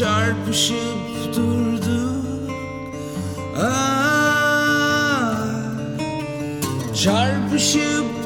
çarpışıp durduk. Ah, çarpışıp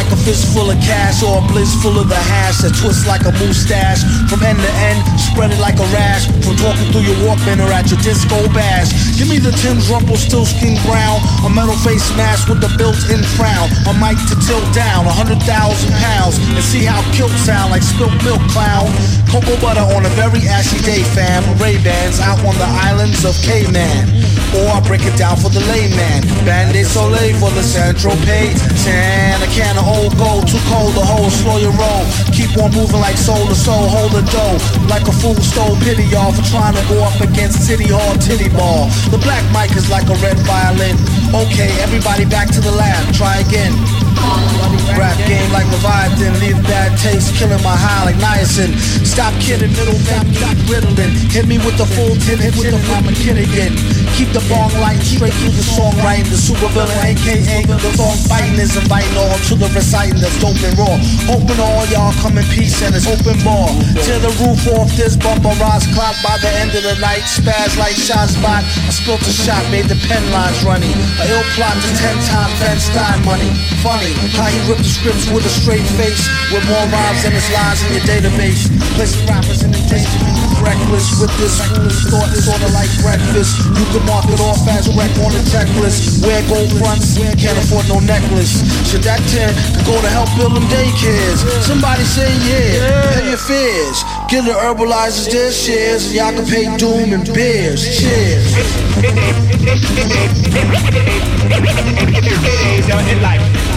like a fist full of cash or a bliss full of the hash that twists like a mustache. From end to end, spread it like a rash. From talking through your Walkman or at your disco bash. Give me the Timbs Rumple still skin brown. A metal face mask with the built-in frown. A mic to tilt down, a hundred thousand pounds. And see how kilt sound like spilt milk clown. Cocoa butter on a very ashy day, fam. Ray-Bans out on the islands of Cayman. Or I break it down for the layman. Ban de Soleil for the Central Pay. Tan, a can of old gold, too cold to hold, slow your roll. Keep on moving like soul to soul, hold the dough. Like a fool stole pity, y'all, for trying to go up against City Hall Titty Ball. The black mic is like a red violin. Okay, everybody back to the lab, try again. Rap game like Leviathan, leave bad taste, killing my high like niacin. Stop kidding, middleman, stop riddling. Hit me with the full tin, hit with the I'm kid again. Keep the bong light straight through the songwriting. The super villain, aka the song fighting, is inviting all to the reciting that's dope and raw. Hoping all y'all come in peace and it's open bar. Tear the roof off this bumper rise clock by the end of the night. Spaz like shot spot. I spilt a shot, made the pen lines runny. A ill plot to ten time Ben Stein money. Funny how he ripped the scripts with a straight face, with more rhymes than his lines in your database. Placing rappers in endangerment, reckless with this foolish thought, sorta like breakfast. You can mark it off as wreck on the checklist. Wear gold fronts, can't afford no necklace. Should that 10 could go to help build them daycares? Somebody say yeah, pay your fears. Get the herbalizers their shares, and y'all can pay doom and beers. Cheers. In life.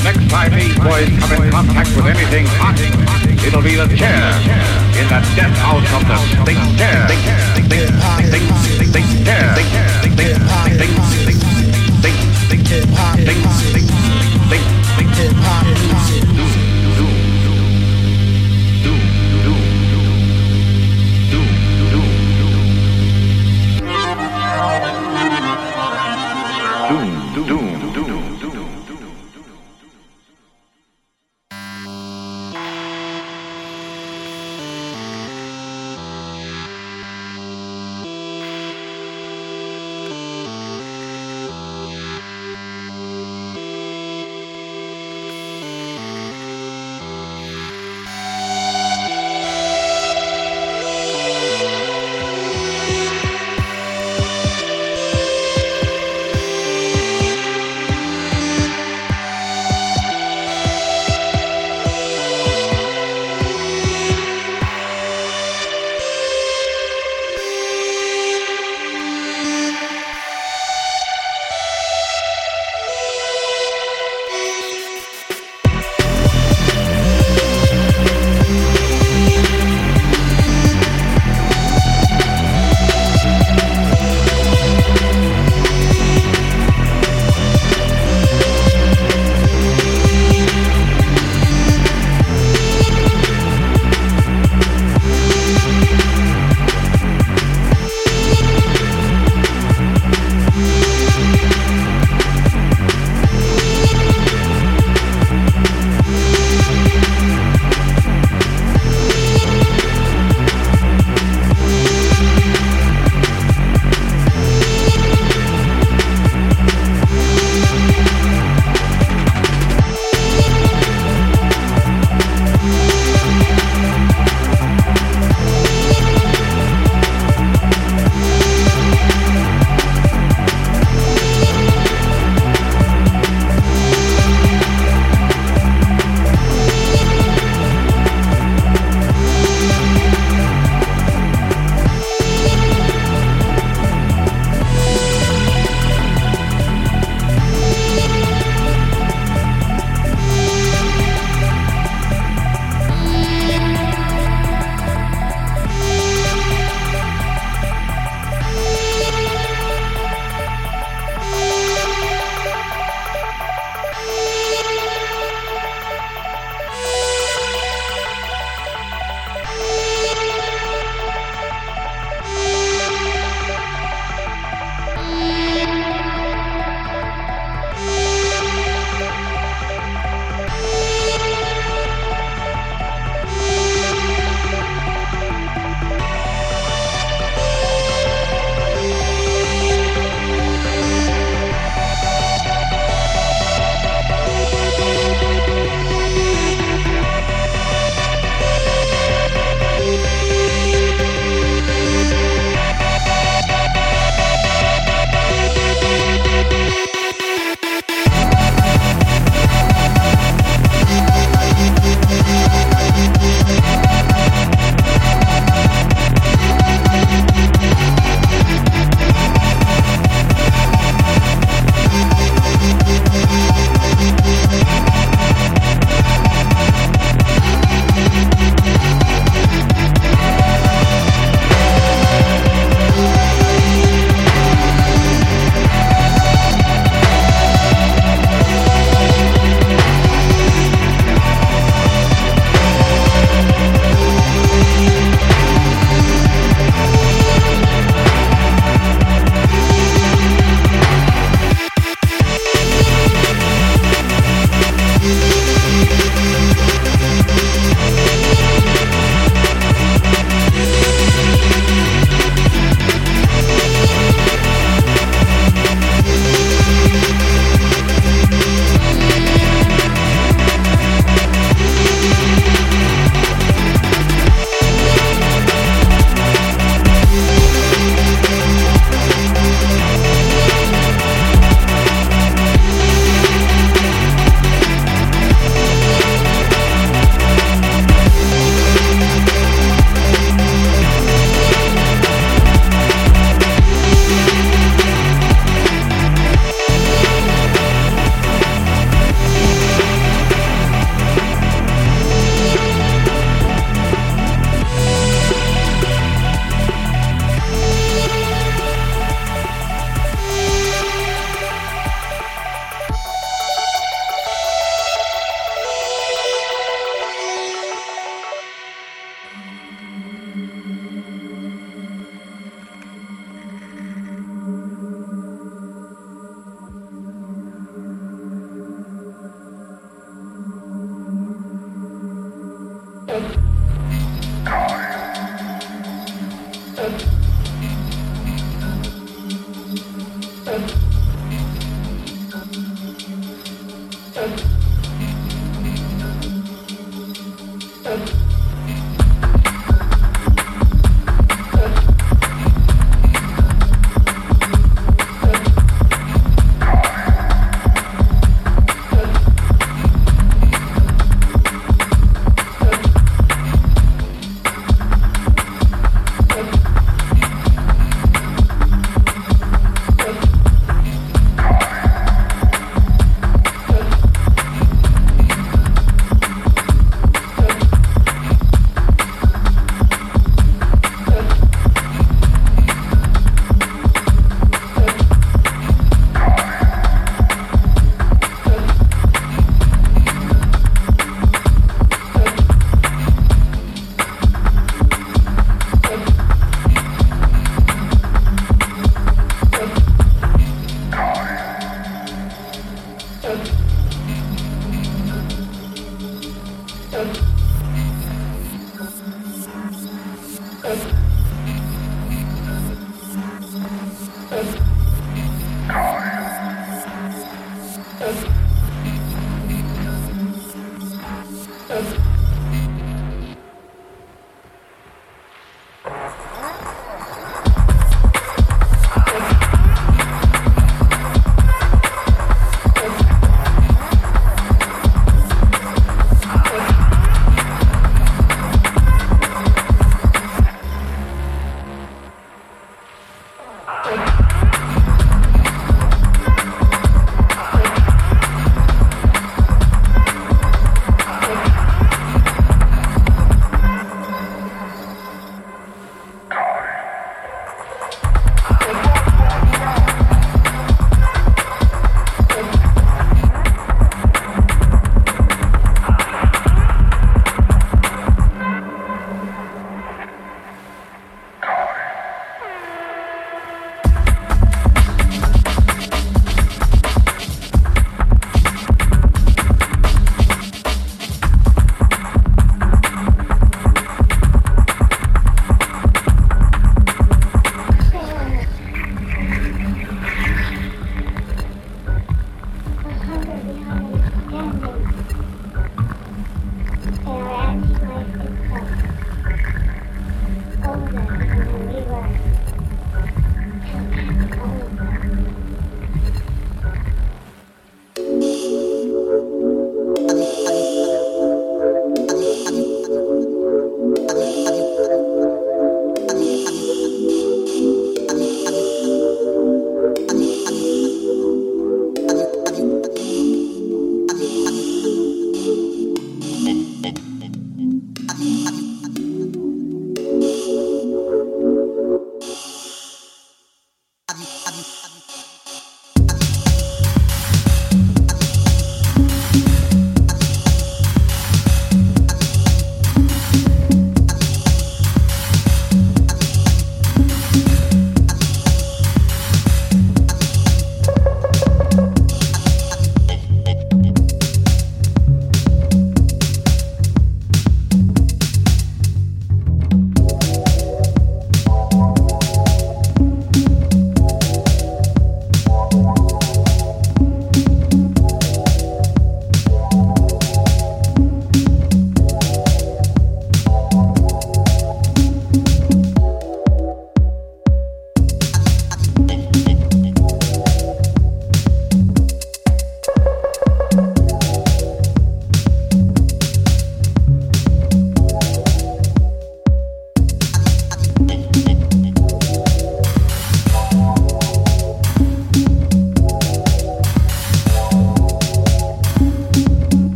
The next time these boys come in contact with anything hot, it'll be the chair in the death house of the stink chair. Stink, stink, stink chair.